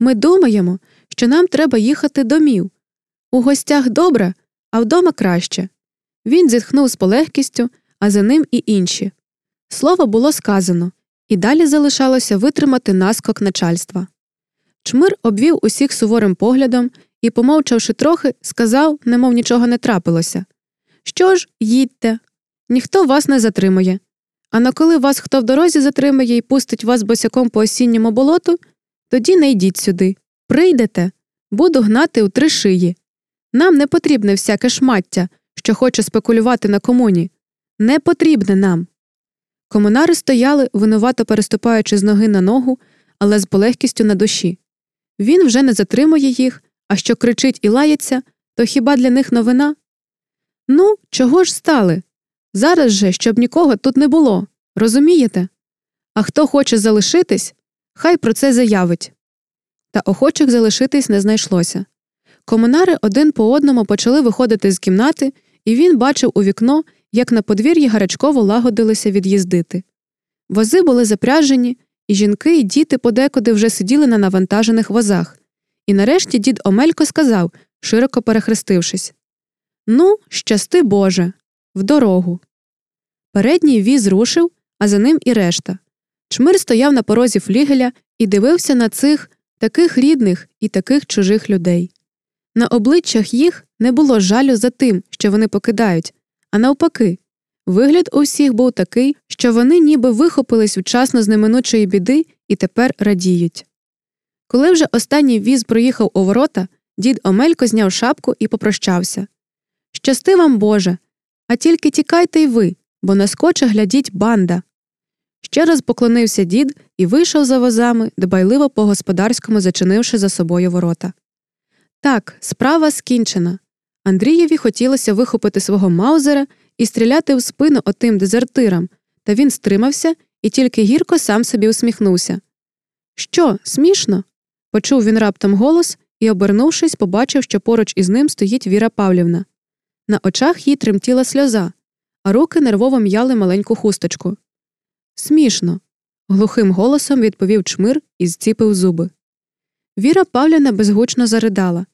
Ми думаємо, що нам треба їхати домів. У гостях добре, а вдома краще. Він зітхнув з полегкістю, а за ним і інші. Слово було сказано, і далі залишалося витримати наскок начальства. Чмир обвів усіх суворим поглядом і, помовчавши трохи, сказав, немов нічого не трапилося Що ж, їдьте, ніхто вас не затримує. А на коли вас хто в дорозі затримає і пустить вас босяком по осінньому болоту, тоді не йдіть сюди. Прийдете, буду гнати у три шиї. Нам не потрібне всяке шмаття, що хоче спекулювати на комуні. Не потрібне нам. Комунари стояли, винувато переступаючи з ноги на ногу, але з полегкістю на душі. Він вже не затримує їх, а що кричить і лається, то хіба для них новина? Ну, чого ж стали? Зараз же, щоб нікого тут не було. Розумієте? А хто хоче залишитись, хай про це заявить. Та охочих залишитись не знайшлося. Комунари один по одному почали виходити з кімнати, і він бачив у вікно, як на подвір'ї гарячково лагодилися від'їздити. Вози були запряжені, і жінки і діти подекуди вже сиділи на навантажених возах. І нарешті дід Омелько сказав, широко перехрестившись Ну, щасти Боже, в дорогу. Передній віз рушив, а за ним і решта. Чмир стояв на порозі флігеля і дивився на цих таких рідних і таких чужих людей. На обличчях їх не було жалю за тим, що вони покидають, а навпаки, вигляд у всіх був такий, що вони ніби вихопились вчасно з неминучої біди і тепер радіють. Коли вже останній віз проїхав у ворота, дід Омелько зняв шапку і попрощався. Щасти вам, Боже, а тільки тікайте й ви, бо наскоче глядіть банда. Ще раз поклонився дід і вийшов за возами, дбайливо по господарському зачинивши за собою ворота. Так, справа скінчена. Андрієві хотілося вихопити свого маузера і стріляти в спину отим дезертирам, та він стримався і тільки гірко сам собі усміхнувся. Що, смішно? почув він раптом голос і, обернувшись, побачив, що поруч із ним стоїть Віра Павлівна. На очах їй тремтіла сльоза, а руки нервово м'яли маленьку хусточку. Смішно. глухим голосом відповів чмир і зціпив зуби. Віра Павлівна безгучно заридала.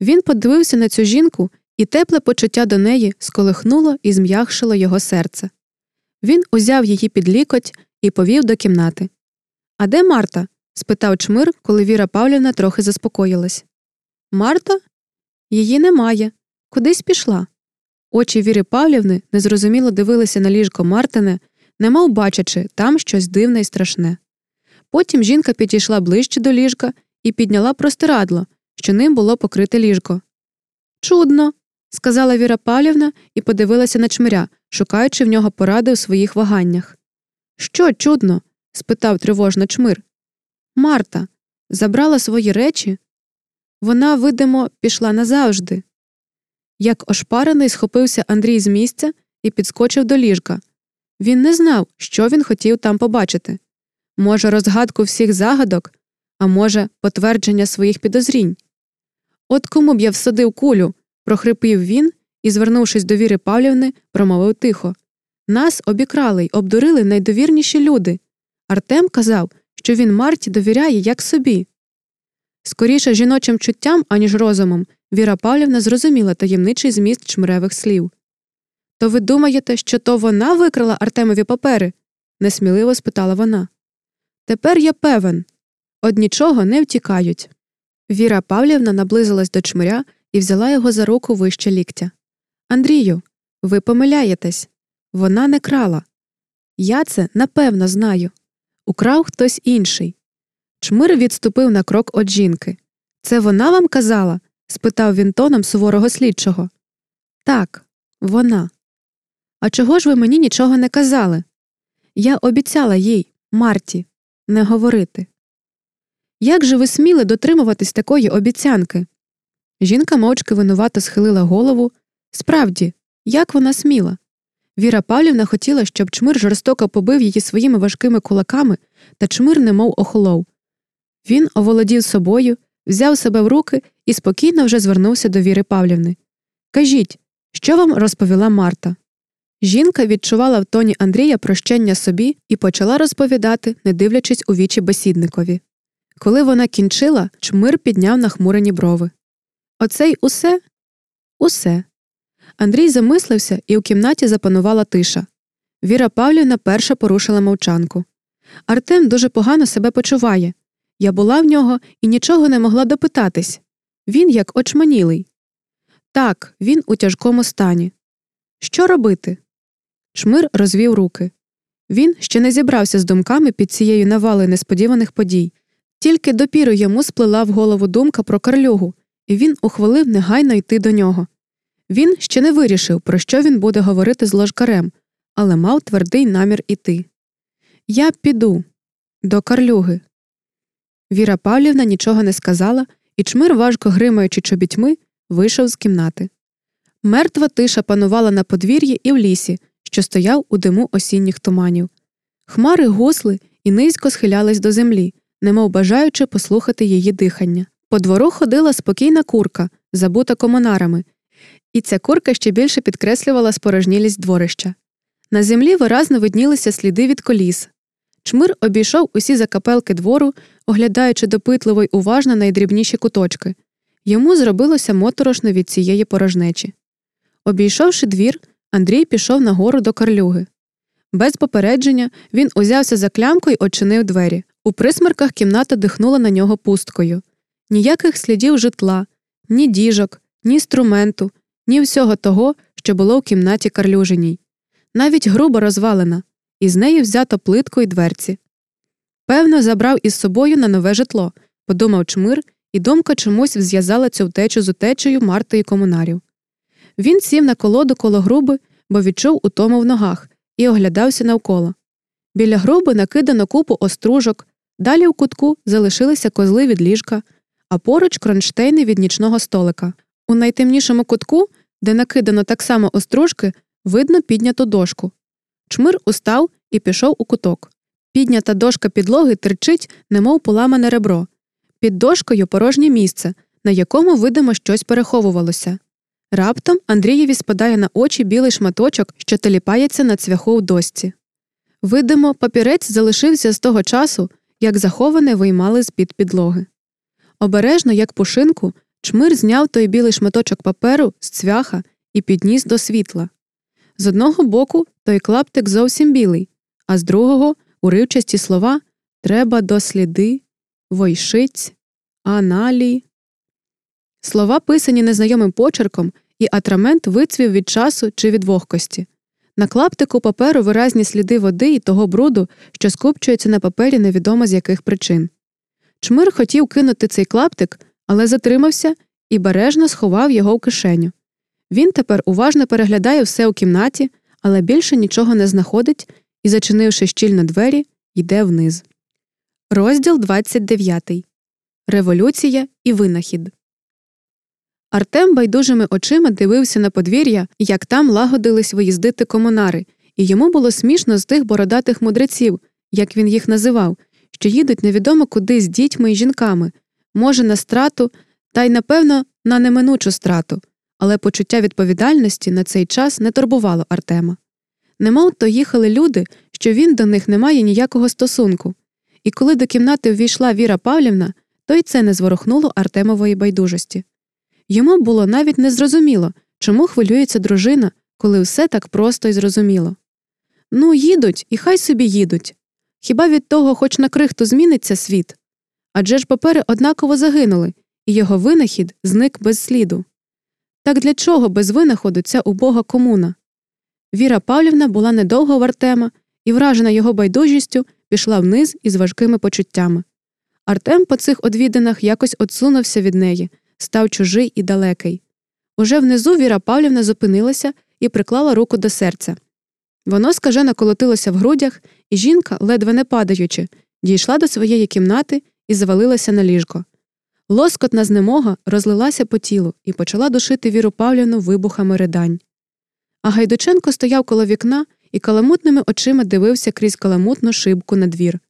Він подивився на цю жінку, і тепле почуття до неї сколихнуло і зм'якшило його серце. Він узяв її під лікоть і повів до кімнати. А де Марта? спитав чмир, коли Віра Павлівна трохи заспокоїлась. Марта? Її немає. Кудись пішла. Очі Віри Павлівни незрозуміло дивилися на ліжко Мартине, немов бачачи там щось дивне і страшне. Потім жінка підійшла ближче до ліжка і підняла простирадло, що ним було покрите ліжко. Чудно, сказала Віра Павлівна і подивилася на чмиря, шукаючи в нього поради у своїх ваганнях. Що чудно? спитав тривожно чмир. Марта забрала свої речі. Вона, видимо, пішла назавжди. Як ошпарений, схопився Андрій з місця і підскочив до ліжка. Він не знав, що він хотів там побачити може, розгадку всіх загадок, а може, потвердження своїх підозрінь. От кому б я всадив кулю, прохрипів він і, звернувшись до Віри Павлівни, промовив тихо Нас обікрали й обдурили найдовірніші люди. Артем казав, що він Марті довіряє як собі. Скоріше жіночим чуттям, аніж розумом, Віра Павлівна зрозуміла таємничий зміст чмиревих слів. То ви думаєте, що то вона викрала Артемові папери? несміливо спитала вона. Тепер я певен од нічого не втікають. Віра Павлівна наблизилась до чмиря і взяла його за руку вище ліктя. Андрію, ви помиляєтесь. Вона не крала. Я це напевно знаю. Украв хтось інший. Чмир відступив на крок від жінки. Це вона вам казала? спитав він тоном суворого слідчого. Так, вона. А чого ж ви мені нічого не казали? Я обіцяла їй, Марті, не говорити. Як же ви сміли дотримуватись такої обіцянки? Жінка мовчки винувато схилила голову. Справді, як вона сміла? Віра Павлівна хотіла, щоб чмир жорстоко побив її своїми важкими кулаками, та чмир немов охолов. Він оволодів собою, взяв себе в руки і спокійно вже звернувся до Віри Павлівни. Кажіть, що вам розповіла Марта? Жінка відчувала в тоні Андрія прощення собі і почала розповідати, не дивлячись у вічі бесідникові. Коли вона кінчила, чмир підняв нахмурені брови. Оце й усе? Усе. Андрій замислився, і у кімнаті запанувала тиша. Віра Павлівна перша порушила мовчанку. Артем дуже погано себе почуває. Я була в нього і нічого не могла допитатись. Він як очманілий. Так, він у тяжкому стані. Що робити? Чмир розвів руки. Він ще не зібрався з думками під цією навалою несподіваних подій. Тільки допіру йому сплила в голову думка про карлюгу, і він ухвалив негайно йти до нього. Він ще не вирішив, про що він буде говорити з ложкарем, але мав твердий намір іти. Я піду до карлюги. Віра Павлівна нічого не сказала, і чмир, важко гримаючи чобітьми, вийшов з кімнати. Мертва тиша панувала на подвір'ї і в лісі, що стояв у диму осінніх туманів. Хмари гусли і низько схилялись до землі, немов бажаючи послухати її дихання. По двору ходила спокійна курка, забута комунарами, і ця курка ще більше підкреслювала спорожнілість дворища. На землі виразно виднілися сліди від коліс. Чмир обійшов усі закапелки двору, оглядаючи допитливо й уважно найдрібніші куточки. Йому зробилося моторошно від цієї порожнечі. Обійшовши двір, Андрій пішов нагору до карлюги. Без попередження він узявся за клямку й очинив двері. У присмерках кімната дихнула на нього пусткою. Ніяких слідів житла, ні діжок, ні інструменту, ні всього того, що було в кімнаті карлюжиній. Навіть грубо розвалена, і з неї взято плитку й дверці. Певно, забрав із собою на нове житло, подумав чмир, і думка чомусь зв'язала цю втечу з утечею Марти і комунарів. Він сів на колоду коло груби, бо відчув утому в ногах, і оглядався навколо. Біля груби накидано купу остружок, далі в кутку залишилися козли від ліжка, а поруч кронштейни від нічного столика. У найтемнішому кутку, де накидано так само остружки, видно підняту дошку. Чмир устав і пішов у куток. Піднята дошка підлоги терчить, немов поламане ребро. Під дошкою порожнє місце, на якому, видимо, щось переховувалося. Раптом Андрієві спадає на очі білий шматочок, що теліпається на цвяху в досці. Видимо, папірець залишився з того часу, як заховане виймали з під підлоги. Обережно, як пушинку, чмир зняв той білий шматочок паперу з цвяха і підніс до світла. З одного боку той клаптик зовсім білий, а з другого уривчасті слова треба досліди, войшиць, аналі. Слова писані незнайомим почерком, і атрамент вицвів від часу чи від вогкості. На клаптику паперу виразні сліди води і того бруду, що скупчується на папері невідомо з яких причин. Чмир хотів кинути цей клаптик, але затримався і бережно сховав його в кишеню. Він тепер уважно переглядає все у кімнаті, але більше нічого не знаходить і, зачинивши щільно двері, йде вниз. Розділ 29. Революція і винахід. Артем байдужими очима дивився на подвір'я, як там лагодились виїздити комунари, і йому було смішно з тих бородатих мудреців, як він їх називав, що їдуть невідомо куди з дітьми і жінками, може, на страту, та й, напевно, на неминучу страту, але почуття відповідальності на цей час не турбувало Артема. Немов то їхали люди, що він до них не має ніякого стосунку, і коли до кімнати ввійшла Віра Павлівна, то й це не зворухнуло Артемової байдужості. Йому було навіть незрозуміло, чому хвилюється дружина, коли все так просто і зрозуміло. Ну, їдуть, і хай собі їдуть. Хіба від того, хоч на крихту зміниться світ? Адже ж папери однаково загинули, і його винахід зник без сліду. Так для чого без винаходу ця убога комуна? Віра Павлівна була недовго в Артема і, вражена його байдужістю, пішла вниз із важкими почуттями. Артем по цих одвідинах якось отсунувся від неї, став чужий і далекий. Уже внизу Віра Павлівна зупинилася і приклала руку до серця. Воно скажено колотилося в грудях, і жінка, ледве не падаючи, дійшла до своєї кімнати і завалилася на ліжко. Лоскотна знемога розлилася по тілу і почала душити Віру Павлівну вибухами ридань. А Гайдученко стояв коло вікна і каламутними очима дивився крізь каламутну шибку на двір.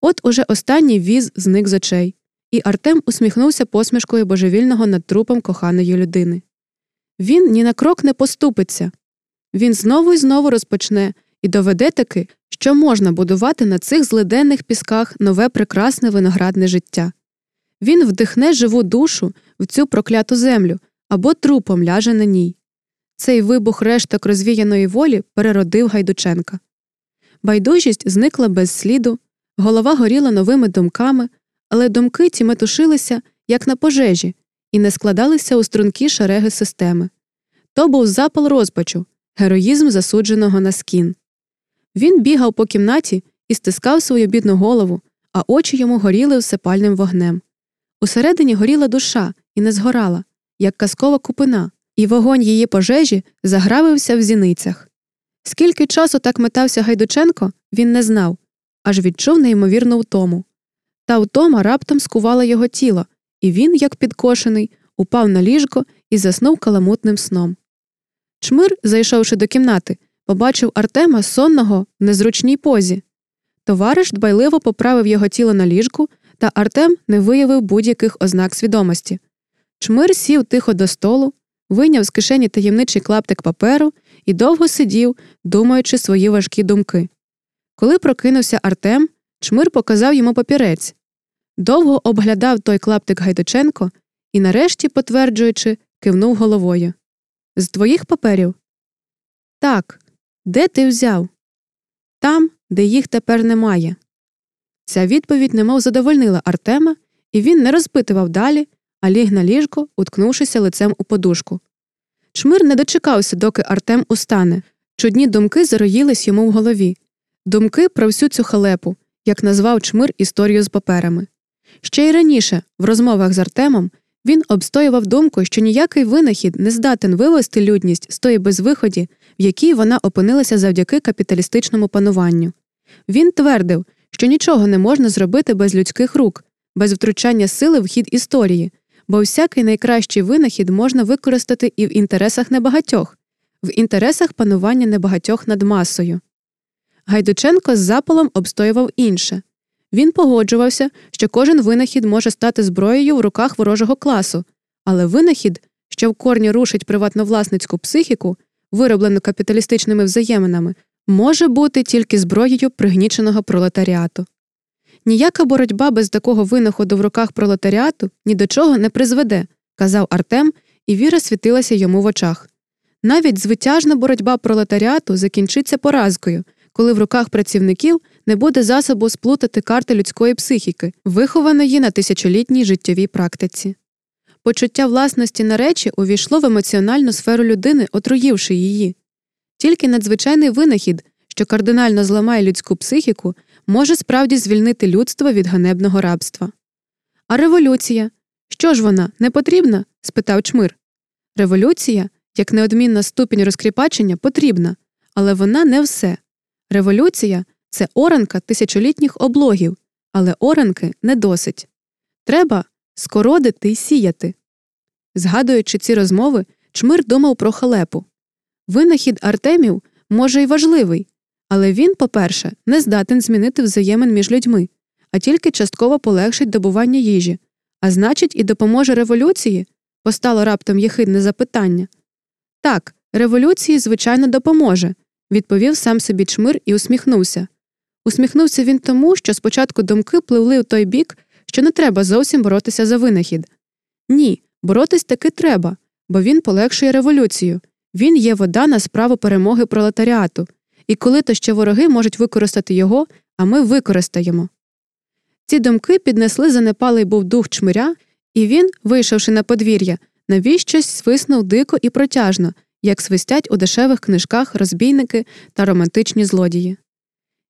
От уже останній віз зник з очей, і Артем усміхнувся посмішкою божевільного над трупом коханої людини. Він ні на крок не поступиться. Він знову і знову розпочне і доведе таки, що можна будувати на цих злиденних пісках нове прекрасне виноградне життя. Він вдихне живу душу в цю прокляту землю або трупом ляже на ній. Цей вибух решток розвіяної волі переродив Гайдученка. Байдужість зникла без сліду, голова горіла новими думками, але думки ті метушилися, як на пожежі, і не складалися у стрункі шереги системи. То був запал розпачу, героїзм засудженого на скін. Він бігав по кімнаті і стискав свою бідну голову, а очі йому горіли всепальним вогнем. Усередині горіла душа і не згорала, як казкова купина, і вогонь її пожежі загравився в зіницях. Скільки часу так метався Гайдученко, він не знав, аж відчув неймовірну втому. Та втома раптом скувала його тіло, і він, як підкошений, упав на ліжко і заснув каламутним сном. Чмир, зайшовши до кімнати, побачив Артема сонного в незручній позі. Товариш дбайливо поправив його тіло на ліжку, та Артем не виявив будь-яких ознак свідомості. Чмир сів тихо до столу, вийняв з кишені таємничий клаптик паперу і довго сидів, думаючи свої важкі думки. Коли прокинувся Артем, чмир показав йому папірець. Довго обглядав той клаптик Гайдученко і, нарешті, потверджуючи, кивнув головою. З твоїх паперів? Так. Де ти взяв? Там, де їх тепер немає. Ця відповідь немов задовольнила Артема, і він не розпитував далі, а ліг на ліжко, уткнувшися лицем у подушку. Чмир не дочекався, доки Артем устане. Чудні думки зароїлись йому в голові думки про всю цю халепу, як назвав чмир історію з паперами. Ще й раніше, в розмовах з Артемом, він обстоював думку, що ніякий винахід не здатен вивести людність з тої безвиході, в якій вона опинилася завдяки капіталістичному пануванню. Він твердив, що нічого не можна зробити без людських рук, без втручання сили в хід історії, бо всякий найкращий винахід можна використати і в інтересах небагатьох, в інтересах панування небагатьох над масою. Гайдученко з запалом обстоював інше він погоджувався, що кожен винахід може стати зброєю в руках ворожого класу, але винахід, що в корні рушить приватновласницьку психіку, вироблену капіталістичними взаєминами, може бути тільки зброєю пригніченого пролетаріату. Ніяка боротьба без такого винаходу в руках пролетаріату ні до чого не призведе, казав Артем, і віра світилася йому в очах. Навіть звитяжна боротьба пролетаріату закінчиться поразкою, коли в руках працівників не буде засобу сплутати карти людської психіки, вихованої на тисячолітній життєвій практиці. Почуття власності на речі увійшло в емоціональну сферу людини, отруївши її. Тільки надзвичайний винахід, що кардинально зламає людську психіку, може справді звільнити людство від ганебного рабства. А революція що ж вона не потрібна? спитав чмир. Революція, як неодмінна ступінь розкріпачення, потрібна, але вона не все. Революція це оранка тисячолітніх облогів, але оранки не досить. Треба скородити й сіяти. Згадуючи ці розмови, чмир думав про халепу. Винахід Артемів може й важливий, але він, по-перше, не здатен змінити взаємин між людьми, а тільки частково полегшить добування їжі, а значить, і допоможе революції. Постало раптом єхидне запитання. Так, революції, звичайно, допоможе, відповів сам собі чмир і усміхнувся. Усміхнувся він тому, що спочатку думки пливли у той бік, що не треба зовсім боротися за винахід. Ні, боротись таки треба, бо він полегшує революцію. Він є вода на справу перемоги пролетаріату, і коли то ще вороги можуть використати його, а ми використаємо. Ці думки піднесли занепалий був дух чмиря, і він, вийшовши на подвір'я, навіщось свиснув дико і протяжно, як свистять у дешевих книжках розбійники та романтичні злодії.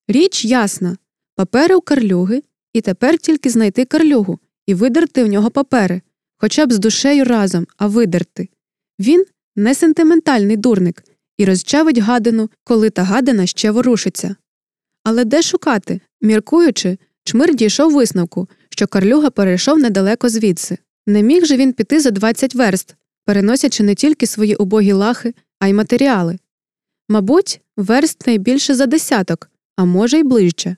Річ ясна папери у карлюги, і тепер тільки знайти карлюгу і видерти в нього папери, хоча б з душею разом, а видерти. Він не сентиментальний дурник і розчавить гадину, коли та гадина ще ворушиться. Але де шукати? Міркуючи, чмир дійшов висновку, що карлюга перейшов недалеко звідси. Не міг же він піти за 20 верст, переносячи не тільки свої убогі лахи, а й матеріали. Мабуть, верст найбільше за десяток, а може, й ближче.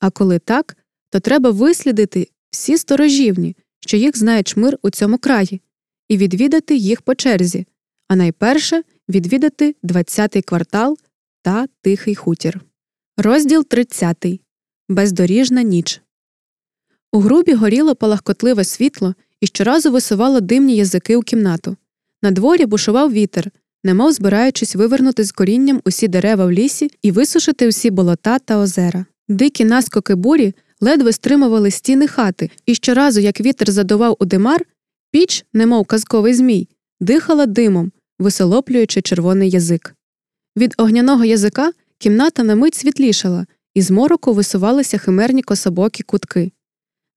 А коли так, то треба вислідити всі сторожівні, що їх знає чмир у цьому краї, і відвідати їх по черзі, а найперше відвідати 20-й квартал та Тихий хутір. Розділ 30. Бездоріжна ніч. У грубі горіло палахкотливе світло і щоразу висувало димні язики у кімнату. На дворі бушував вітер, немов збираючись вивернути з корінням усі дерева в лісі і висушити всі болота та озера. Дикі наскоки бурі ледве стримували стіни хати, і щоразу, як вітер задував у димар, піч, немов казковий змій, дихала димом, висолоплюючи червоний язик. Від огняного язика кімната на мить світлішала, і з мороку висувалися химерні кособокі кутки.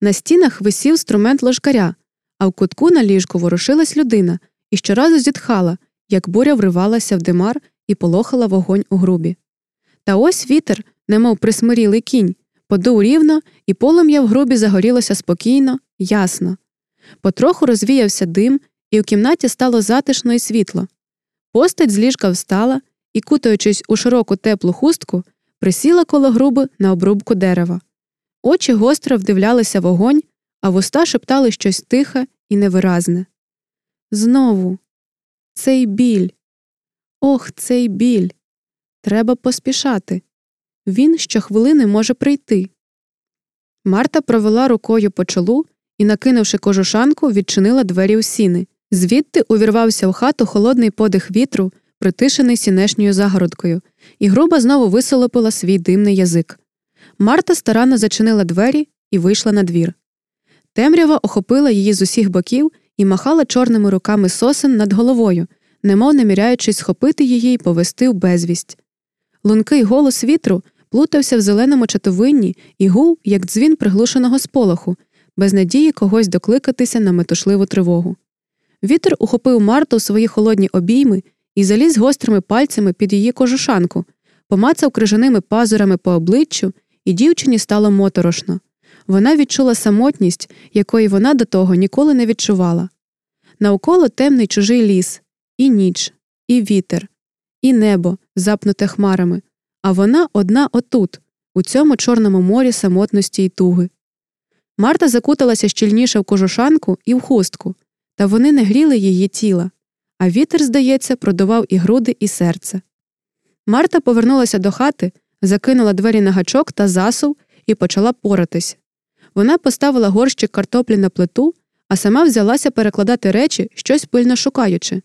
На стінах висів струмент ложкаря, а в кутку на ліжку ворушилась людина і щоразу зітхала, як буря вривалася в димар і полохала вогонь у грубі. Та ось вітер, немов присмирілий кінь, подув рівно, і полум'я в грубі загорілося спокійно, ясно. Потроху розвіявся дим, і в кімнаті стало затишно і світло. Постать з ліжка встала і, кутаючись у широку теплу хустку, присіла коло груби на обрубку дерева. Очі гостро вдивлялися вогонь, а вуста шептали щось тихе і невиразне. Знову цей біль. Ох, цей біль. Треба поспішати. Він щохвилини може прийти. Марта провела рукою по чолу і, накинувши кожушанку, відчинила двері у сіни. Звідти увірвався в хату холодний подих вітру, притишений сінешньою загородкою, і груба знову висолопила свій димний язик. Марта старанно зачинила двері і вийшла на двір. Темрява охопила її з усіх боків і махала чорними руками сосен над головою, немов наміряючись схопити її і повести в безвість. Лункий голос вітру плутався в зеленому чатовинні і гув, як дзвін приглушеного сполоху, без надії когось докликатися на метушливу тривогу. Вітер ухопив Марту в свої холодні обійми і заліз гострими пальцями під її кожушанку, помацав крижаними пазурами по обличчю, і дівчині стало моторошно. Вона відчула самотність, якої вона до того ніколи не відчувала. Навколо темний чужий ліс, і ніч, і вітер, і небо, запнуте хмарами, а вона одна отут, у цьому чорному морі самотності й туги. Марта закуталася щільніше в кожушанку і в хустку, та вони не гріли її тіла, а вітер, здається, продував і груди, і серце. Марта повернулася до хати, закинула двері на гачок та засув і почала поратись. Вона поставила горщик картоплі на плиту, а сама взялася перекладати речі, щось пильно шукаючи.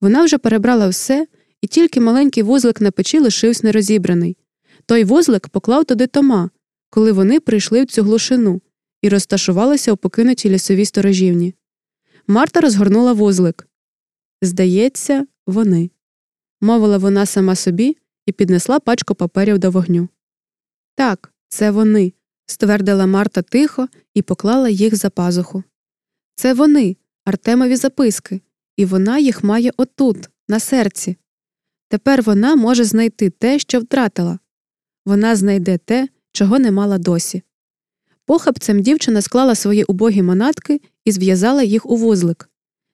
Вона вже перебрала все, і тільки маленький вузлик на печі лишився нерозібраний. Той вузлик поклав туди Тома, коли вони прийшли в цю глушину і розташувалися у покинутій лісовій сторожівні. Марта розгорнула вузлик. Здається, вони, мовила вона сама собі і піднесла пачку паперів до вогню. Так, це вони, ствердила Марта тихо і поклала їх за пазуху. Це вони, Артемові записки, і вона їх має отут, на серці. Тепер вона може знайти те, що втратила. Вона знайде те, чого не мала досі. Похапцем дівчина склала свої убогі манатки і зв'язала їх у вузлик.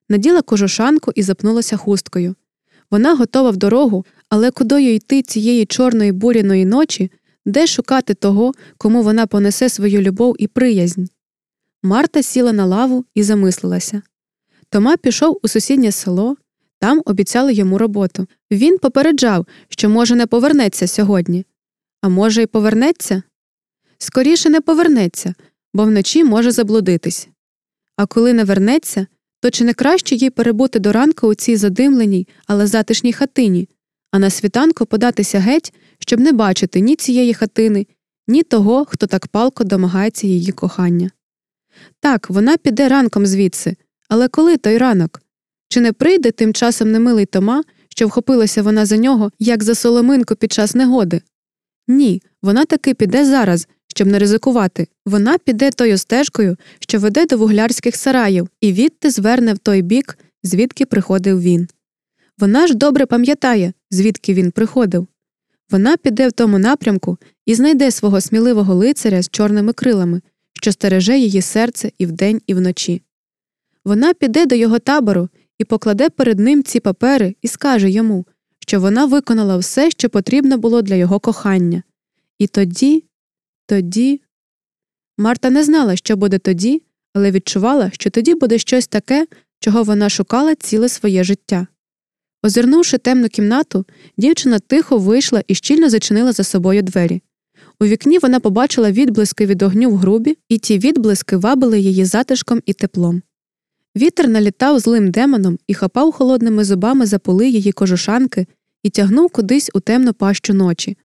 Наділа кожушанку і запнулася хусткою. Вона готова в дорогу, але кудою йти цієї чорної буряної ночі, де шукати того, кому вона понесе свою любов і приязнь. Марта сіла на лаву і замислилася. Тома пішов у сусіднє село, там обіцяли йому роботу. Він попереджав, що, може, не повернеться сьогодні. А може, й повернеться? Скоріше не повернеться, бо вночі може заблудитись. А коли не вернеться, то чи не краще їй перебути до ранку у цій задимленій, але затишній хатині, а на світанку податися геть, щоб не бачити ні цієї хатини, ні того, хто так палко домагається її кохання. Так, вона піде ранком звідси, але коли той ранок? Чи не прийде тим часом немилий Тома, що вхопилася вона за нього, як за соломинку під час негоди? Ні, вона таки піде зараз, щоб не ризикувати. Вона піде тою стежкою, що веде до вуглярських сараїв, і відти зверне в той бік, звідки приходив він. Вона ж добре пам'ятає, звідки він приходив. Вона піде в тому напрямку і знайде свого сміливого лицаря з чорними крилами, що стереже її серце і вдень, і вночі. Вона піде до його табору і покладе перед ним ці папери і скаже йому, що вона виконала все, що потрібно було для його кохання. І тоді, тоді. Марта не знала, що буде тоді, але відчувала, що тоді буде щось таке, чого вона шукала ціле своє життя. Озирнувши темну кімнату, дівчина тихо вийшла і щільно зачинила за собою двері. У вікні вона побачила відблиски від огню в грубі, і ті відблиски вабили її затишком і теплом. Вітер налітав злим демоном і хапав холодними зубами за поли її кожушанки і тягнув кудись у темну пащу ночі.